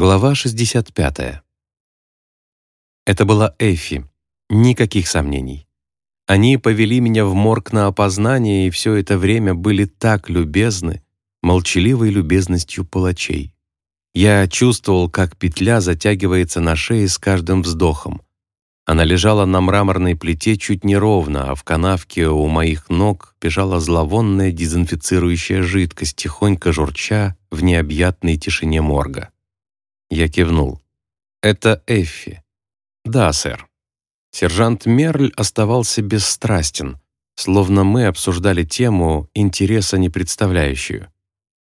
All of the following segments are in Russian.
Глава 65. Это была Эфи. Никаких сомнений. Они повели меня в морг на опознание и все это время были так любезны, молчаливой любезностью палачей. Я чувствовал, как петля затягивается на шее с каждым вздохом. Она лежала на мраморной плите чуть неровно, а в канавке у моих ног бежала зловонная дезинфицирующая жидкость, тихонько журча в необъятной тишине морга. Я кивнул. «Это Эффи». «Да, сэр». Сержант Мерль оставался бесстрастен, словно мы обсуждали тему, интереса не представляющую.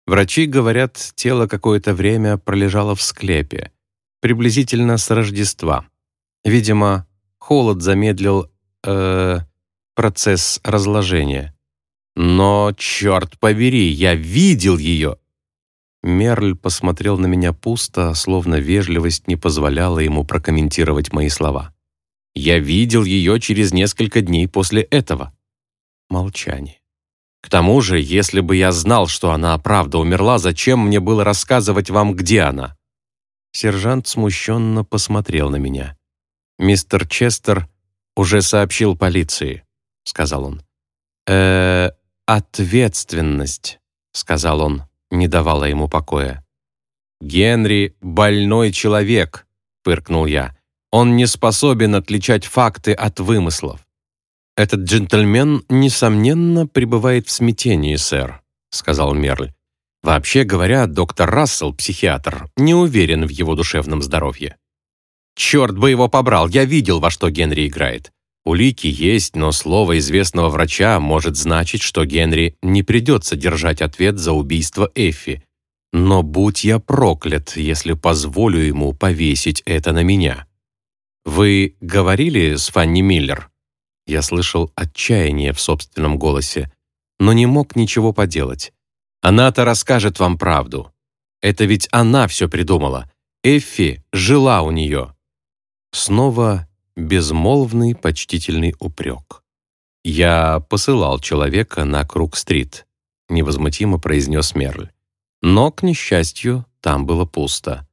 Врачи говорят, тело какое-то время пролежало в склепе, приблизительно с Рождества. Видимо, холод замедлил э, процесс разложения. Но, черт побери, я видел ее! Мерль посмотрел на меня пусто, словно вежливость не позволяла ему прокомментировать мои слова. «Я видел ее через несколько дней после этого». Молчание. «К тому же, если бы я знал, что она правда умерла, зачем мне было рассказывать вам, где она?» Сержант смущенно посмотрел на меня. «Мистер Честер уже сообщил полиции», — сказал он. «Э, ответственность», — сказал он не давала ему покоя. «Генри — больной человек», — пыркнул я. «Он не способен отличать факты от вымыслов». «Этот джентльмен, несомненно, пребывает в смятении, сэр», — сказал Мерль. «Вообще говоря, доктор Рассел, психиатр, не уверен в его душевном здоровье». «Черт бы его побрал, я видел, во что Генри играет. Улики есть, но слово известного врача может значить, что Генри не придется держать ответ за убийство Эффи. Но будь я проклят, если позволю ему повесить это на меня. «Вы говорили с Фанни Миллер?» Я слышал отчаяние в собственном голосе, но не мог ничего поделать. «Она-то расскажет вам правду. Это ведь она все придумала. Эффи жила у нее». Снова безмолвный почтительный упрек. «Я посылал человека на Круг-стрит», — невозмутимо произнес Мерль. Но, к несчастью, там было пусто.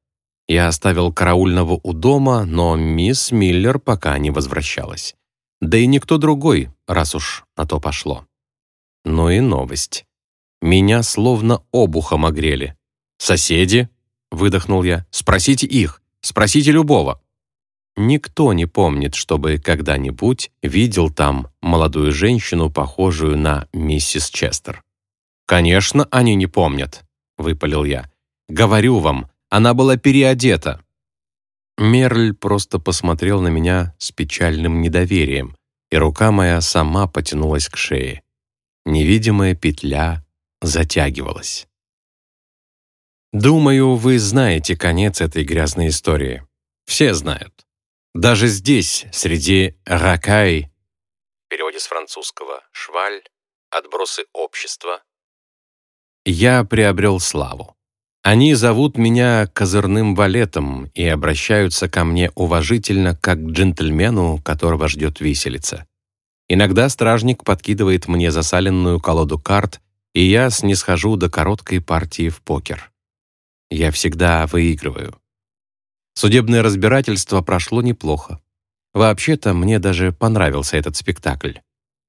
Я оставил караульного у дома, но мисс Миллер пока не возвращалась. Да и никто другой, раз уж на то пошло. Ну и новость. Меня словно обухом огрели. «Соседи?» — выдохнул я. «Спросите их. Спросите любого». Никто не помнит, чтобы когда-нибудь видел там молодую женщину, похожую на миссис Честер. «Конечно, они не помнят», — выпалил я. «Говорю вам, она была переодета». Мерль просто посмотрел на меня с печальным недоверием, и рука моя сама потянулась к шее. Невидимая петля затягивалась. Думаю, вы знаете конец этой грязной истории. Все знают. Даже здесь, среди ракай, в переводе с французского «шваль», «отбросы общества», я приобрел славу. Они зовут меня козырным валетом и обращаются ко мне уважительно, как к джентльмену, которого ждет виселица. Иногда стражник подкидывает мне засаленную колоду карт, и я снисхожу до короткой партии в покер. Я всегда выигрываю. Судебное разбирательство прошло неплохо. Вообще-то мне даже понравился этот спектакль.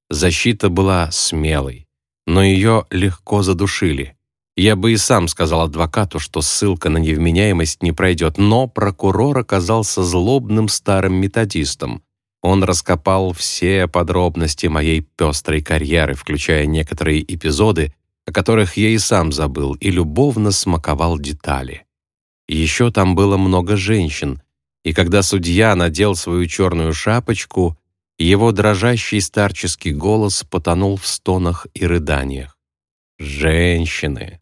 Защита была смелой, но ее легко задушили. Я бы и сам сказал адвокату, что ссылка на невменяемость не пройдет, но прокурор оказался злобным старым методистом. Он раскопал все подробности моей пестрой карьеры, включая некоторые эпизоды, о которых я и сам забыл, и любовно смаковал детали. Еще там было много женщин, и когда судья надел свою черную шапочку, его дрожащий старческий голос потонул в стонах и рыданиях. Женщины.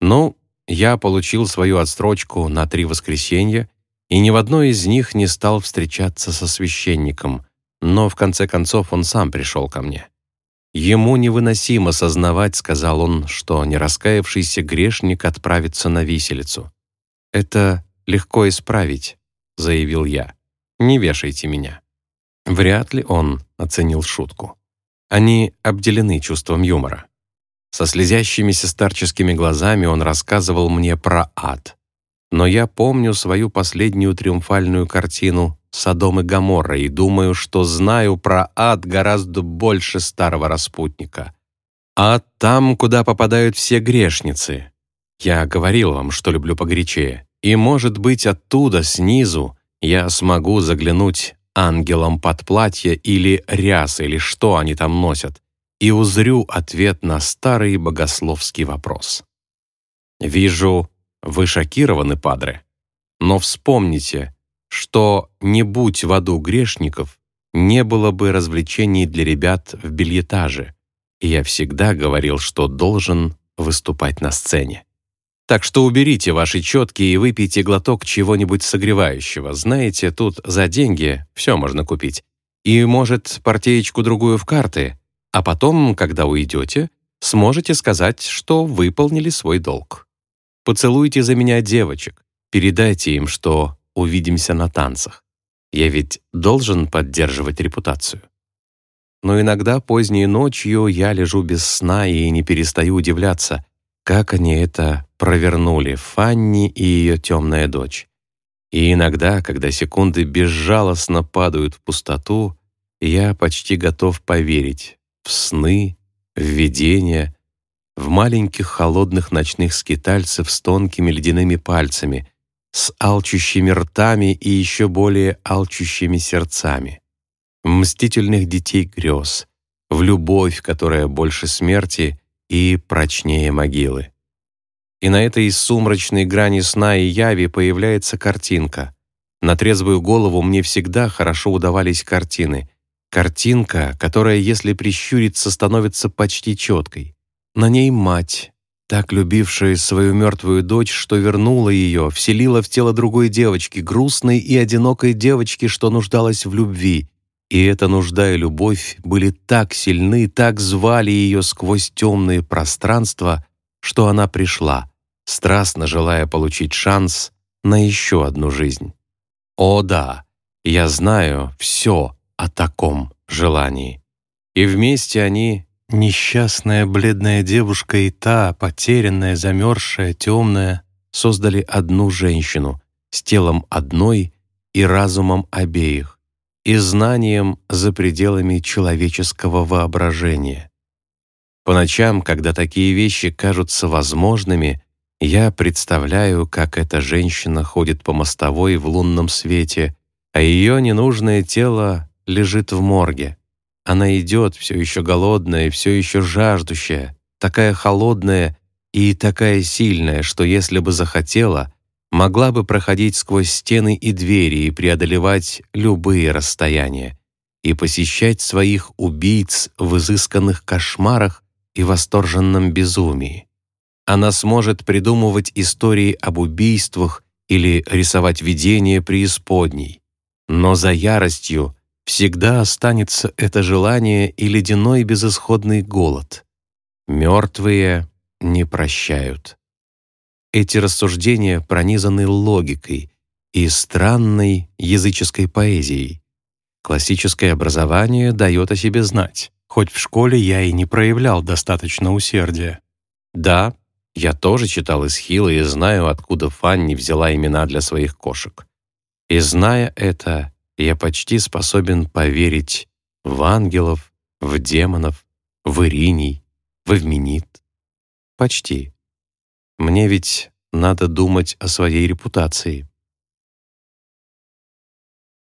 Ну, я получил свою отстрочку на три воскресенья, и ни в одной из них не стал встречаться со священником, но в конце концов он сам пришел ко мне. Ему невыносимо сознавать, сказал он, что нераскаявшийся грешник отправится на виселицу. «Это легко исправить», — заявил я. «Не вешайте меня». Вряд ли он оценил шутку. Они обделены чувством юмора. Со слезящимися старческими глазами он рассказывал мне про ад. но я помню свою последнюю триумфальную картину «Содом и Гоморра» и думаю, что знаю про ад гораздо больше старого распутника. Ад там, куда попадают все грешницы. Я говорил вам, что люблю погорячее. И, может быть, оттуда, снизу, я смогу заглянуть ангелам под платье или ряс, или что они там носят, и узрю ответ на старый богословский вопрос. Вижу, вы шокированы, падре. Но вспомните, что не будь в аду грешников, не было бы развлечений для ребят в бельетаже, и я всегда говорил, что должен выступать на сцене. Так что уберите ваши четки и выпейте глоток чего-нибудь согревающего. Знаете, тут за деньги все можно купить. И, может, партеечку-другую в карты. А потом, когда уйдете, сможете сказать, что выполнили свой долг. Поцелуйте за меня девочек. Передайте им, что увидимся на танцах. Я ведь должен поддерживать репутацию. Но иногда поздней ночью я лежу без сна и не перестаю удивляться, как они это провернули, Фанни и ее темная дочь. И иногда, когда секунды безжалостно падают в пустоту, я почти готов поверить в сны, в видения, в маленьких холодных ночных скитальцев с тонкими ледяными пальцами, с алчущими ртами и еще более алчущими сердцами, в мстительных детей грез, в любовь, которая больше смерти и прочнее могилы. И на этой сумрачной грани сна и яви появляется картинка. На трезвую голову мне всегда хорошо удавались картины. Картинка, которая, если прищуриться, становится почти четкой. На ней мать, так любившая свою мертвую дочь, что вернула ее, вселила в тело другой девочки, грустной и одинокой девочки, что нуждалась в любви. И эта нужда и любовь были так сильны, так звали ее сквозь темные пространства, что она пришла, страстно желая получить шанс на еще одну жизнь. О да, я знаю все о таком желании. И вместе они Несчастная бледная девушка и та, потерянная, замерзшая, темная, создали одну женщину с телом одной и разумом обеих, и знанием за пределами человеческого воображения. По ночам, когда такие вещи кажутся возможными, я представляю, как эта женщина ходит по мостовой в лунном свете, а ее ненужное тело лежит в морге. Она идет, все еще голодная и все еще жаждущая, такая холодная и такая сильная, что если бы захотела, могла бы проходить сквозь стены и двери и преодолевать любые расстояния и посещать своих убийц в изысканных кошмарах и восторженном безумии. Она сможет придумывать истории об убийствах или рисовать видения преисподней. Но за яростью всегда останется это желание и ледяной безысходный голод. Мертвые не прощают. Эти рассуждения пронизаны логикой и странной языческой поэзией. Классическое образование дает о себе знать, хоть в школе я и не проявлял достаточно усердия. Да, я тоже читал Исхила и знаю, откуда Фанни взяла имена для своих кошек. И зная это, я почти способен поверить в ангелов, в демонов, в Ириней, в Эвменит. Почти. Мне ведь надо думать о своей репутации.